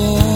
again.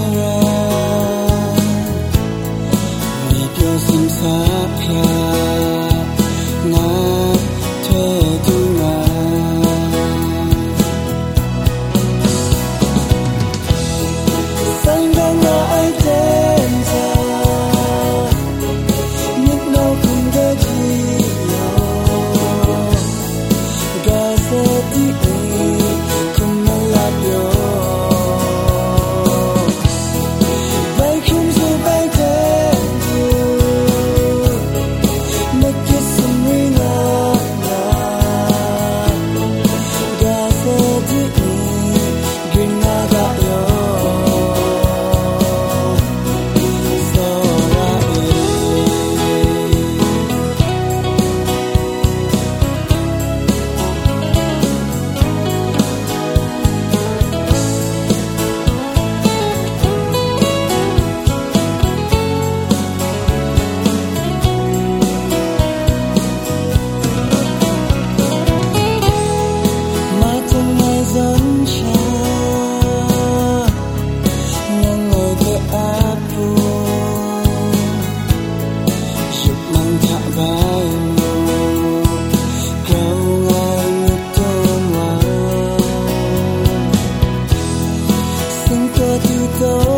go.